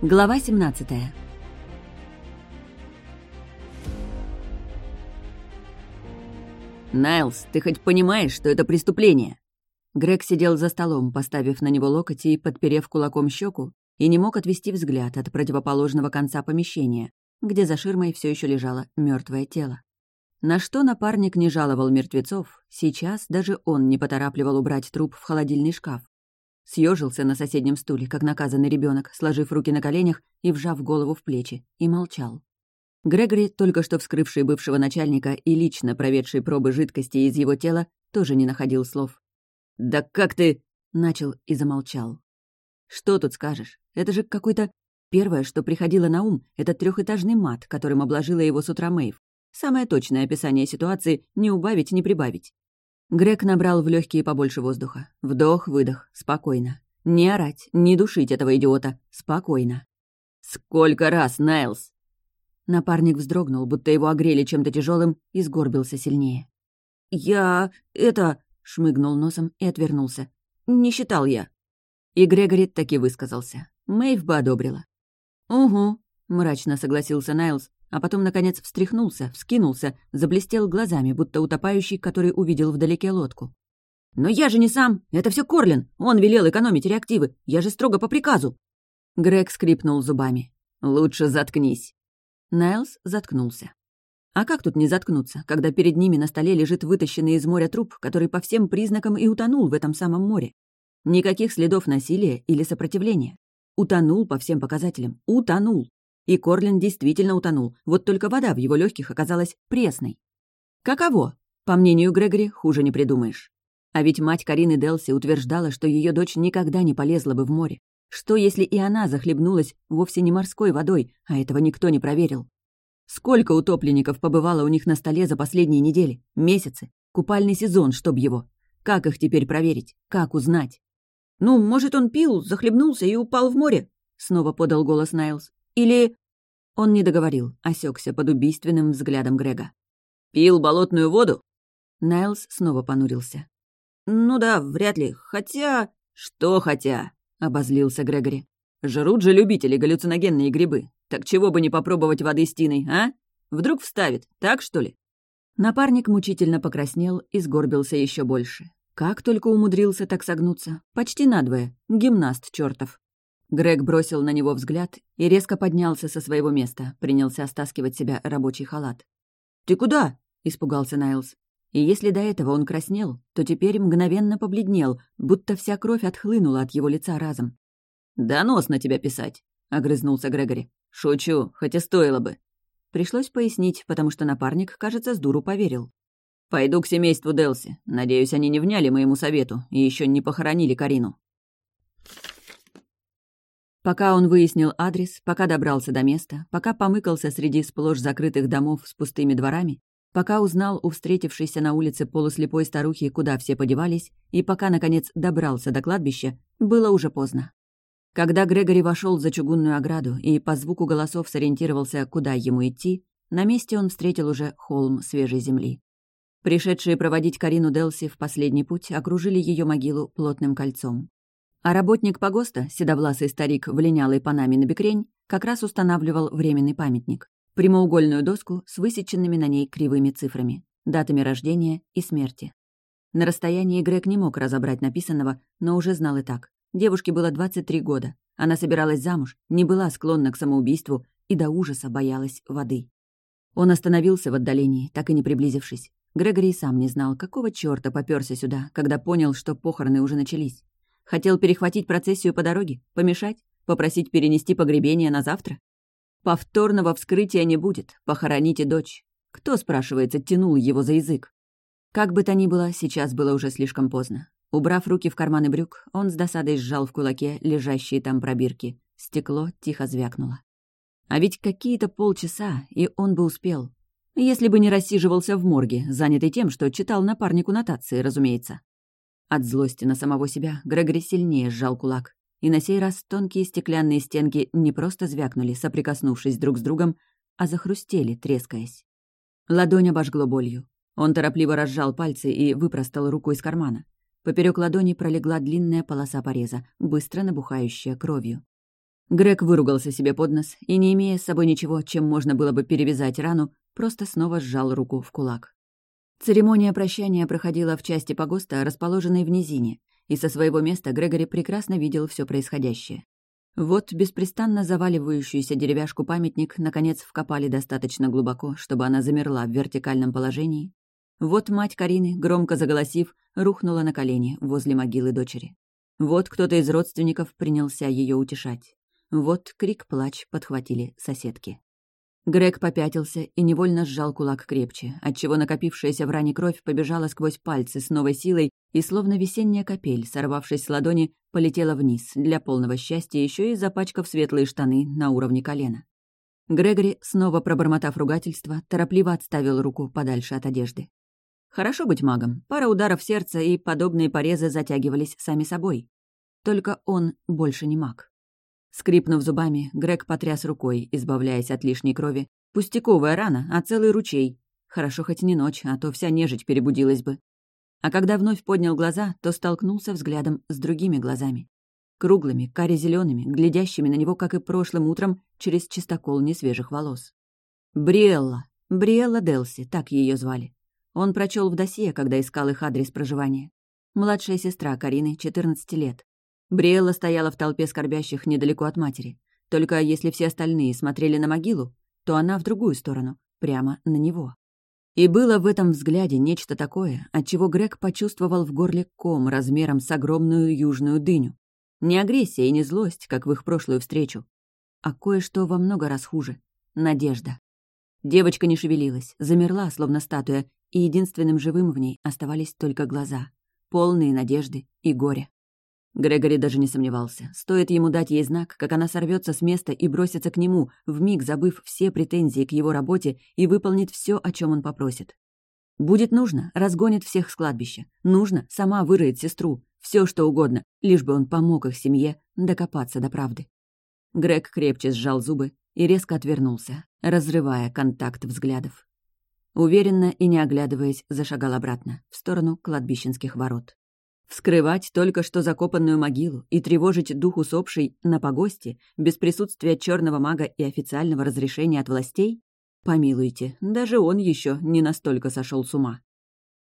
Глава 17 «Найлз, ты хоть понимаешь, что это преступление?» Грег сидел за столом, поставив на него локоть и подперев кулаком щеку, и не мог отвести взгляд от противоположного конца помещения, где за ширмой все еще лежало мертвое тело. На что напарник не жаловал мертвецов, сейчас даже он не поторапливал убрать труп в холодильный шкаф. Съежился на соседнем стуле, как наказанный ребенок, сложив руки на коленях и вжав голову в плечи, и молчал. Грегори, только что вскрывший бывшего начальника и лично проведший пробы жидкости из его тела, тоже не находил слов. «Да как ты...» — начал и замолчал. «Что тут скажешь? Это же какой-то... Первое, что приходило на ум, это трехэтажный мат, которым обложила его с утра Мэйв. Самое точное описание ситуации — не убавить, не прибавить. Грег набрал в легкие побольше воздуха. Вдох-выдох, спокойно. Не орать, не душить этого идиота. Спокойно. «Сколько раз, Найлз?» Напарник вздрогнул, будто его огрели чем-то тяжелым, и сгорбился сильнее. «Я... это...» — шмыгнул носом и отвернулся. «Не считал я». И Грегори таки высказался. Мэйв бы одобрила. «Угу», — мрачно согласился Найлз, а потом, наконец, встряхнулся, вскинулся, заблестел глазами, будто утопающий, который увидел вдалеке лодку. «Но я же не сам! Это все Корлин! Он велел экономить реактивы! Я же строго по приказу!» Грег скрипнул зубами. «Лучше заткнись!» Найлз заткнулся. А как тут не заткнуться, когда перед ними на столе лежит вытащенный из моря труп, который по всем признакам и утонул в этом самом море? Никаких следов насилия или сопротивления. Утонул по всем показателям. Утонул. И Корлин действительно утонул, вот только вода в его легких оказалась пресной. Каково? По мнению Грегори, хуже не придумаешь. А ведь мать Карины Делси утверждала, что ее дочь никогда не полезла бы в море. Что, если и она захлебнулась вовсе не морской водой, а этого никто не проверил? Сколько утопленников побывало у них на столе за последние недели, месяцы, купальный сезон, чтоб его? Как их теперь проверить? Как узнать? «Ну, может, он пил, захлебнулся и упал в море?» — снова подал голос Найлз. «Или...» Он не договорил, осекся под убийственным взглядом Грега. «Пил болотную воду?» Найлз снова понурился. «Ну да, вряд ли. Хотя...» «Что хотя?» — обозлился Грегори. «Жрут же любители галлюциногенные грибы. Так чего бы не попробовать воды с тиной, а? Вдруг вставит, так что ли?» Напарник мучительно покраснел и сгорбился еще больше. Как только умудрился так согнуться. Почти надвое. Гимнаст чертов. Грег бросил на него взгляд и резко поднялся со своего места, принялся стаскивать себя рабочий халат. «Ты куда?» — испугался Найлз. И если до этого он краснел, то теперь мгновенно побледнел, будто вся кровь отхлынула от его лица разом. «Донос на тебя писать», — огрызнулся Грегори. «Шучу, хотя стоило бы». Пришлось пояснить, потому что напарник, кажется, с дуру поверил. «Пойду к семейству Делси. Надеюсь, они не вняли моему совету и еще не похоронили Карину». Пока он выяснил адрес, пока добрался до места, пока помыкался среди сплошь закрытых домов с пустыми дворами, Пока узнал у встретившейся на улице полуслепой старухи, куда все подевались, и пока, наконец, добрался до кладбища, было уже поздно. Когда Грегори вошел за чугунную ограду и по звуку голосов сориентировался, куда ему идти, на месте он встретил уже холм свежей земли. Пришедшие проводить Карину Делси в последний путь окружили ее могилу плотным кольцом. А работник погоста, седовласый старик в линялой панаме на бекрень, как раз устанавливал временный памятник прямоугольную доску с высеченными на ней кривыми цифрами, датами рождения и смерти. На расстоянии Грег не мог разобрать написанного, но уже знал и так. Девушке было 23 года. Она собиралась замуж, не была склонна к самоубийству и до ужаса боялась воды. Он остановился в отдалении, так и не приблизившись. Грегори сам не знал, какого чёрта попёрся сюда, когда понял, что похороны уже начались. Хотел перехватить процессию по дороге, помешать, попросить перенести погребение на завтра? Повторного вскрытия не будет, похороните дочь. Кто, спрашивается, тянул его за язык? Как бы то ни было, сейчас было уже слишком поздно. Убрав руки в карманы брюк, он с досадой сжал в кулаке лежащие там пробирки. Стекло тихо звякнуло. А ведь какие-то полчаса, и он бы успел. Если бы не рассиживался в морге, занятый тем, что читал напарнику нотации, разумеется. От злости на самого себя Грегори сильнее сжал кулак и на сей раз тонкие стеклянные стенки не просто звякнули, соприкоснувшись друг с другом, а захрустели, трескаясь. Ладонь обожгло болью. Он торопливо разжал пальцы и выпростал руку из кармана. Поперек ладони пролегла длинная полоса пореза, быстро набухающая кровью. Грег выругался себе под нос и, не имея с собой ничего, чем можно было бы перевязать рану, просто снова сжал руку в кулак. Церемония прощания проходила в части погоста, расположенной в низине, и со своего места Грегори прекрасно видел все происходящее. Вот беспрестанно заваливающуюся деревяшку памятник наконец вкопали достаточно глубоко, чтобы она замерла в вертикальном положении. Вот мать Карины, громко заголосив, рухнула на колени возле могилы дочери. Вот кто-то из родственников принялся ее утешать. Вот крик-плач подхватили соседки. Грег попятился и невольно сжал кулак крепче, отчего накопившаяся в ране кровь побежала сквозь пальцы с новой силой и, словно весенняя капель, сорвавшись с ладони, полетела вниз, для полного счастья еще и запачкав светлые штаны на уровне колена. Грегори, снова пробормотав ругательство, торопливо отставил руку подальше от одежды. Хорошо быть магом, пара ударов сердца и подобные порезы затягивались сами собой. Только он больше не маг. Скрипнув зубами, Грег потряс рукой, избавляясь от лишней крови. Пустяковая рана, а целый ручей. Хорошо хоть не ночь, а то вся нежить перебудилась бы. А когда вновь поднял глаза, то столкнулся взглядом с другими глазами. Круглыми, каре зелеными глядящими на него, как и прошлым утром, через чистокол несвежих волос. Бриэлла. Бриэлла Делси, так ее звали. Он прочел в досье, когда искал их адрес проживания. Младшая сестра Карины, 14 лет. Бриэлла стояла в толпе скорбящих недалеко от матери. Только если все остальные смотрели на могилу, то она в другую сторону, прямо на него. И было в этом взгляде нечто такое, от чего Грег почувствовал в горле ком размером с огромную южную дыню. Не агрессия и не злость, как в их прошлую встречу, а кое-что во много раз хуже — надежда. Девочка не шевелилась, замерла, словно статуя, и единственным живым в ней оставались только глаза, полные надежды и горя. Грегори даже не сомневался. Стоит ему дать ей знак, как она сорвется с места и бросится к нему, вмиг забыв все претензии к его работе и выполнит все, о чем он попросит. Будет нужно, разгонит всех с кладбища. Нужно, сама выроет сестру. Все что угодно, лишь бы он помог их семье докопаться до правды. Грег крепче сжал зубы и резко отвернулся, разрывая контакт взглядов. Уверенно и не оглядываясь, зашагал обратно, в сторону кладбищенских ворот. Вскрывать только что закопанную могилу и тревожить дух усопшей на погосте без присутствия черного мага и официального разрешения от властей? Помилуйте, даже он еще не настолько сошел с ума.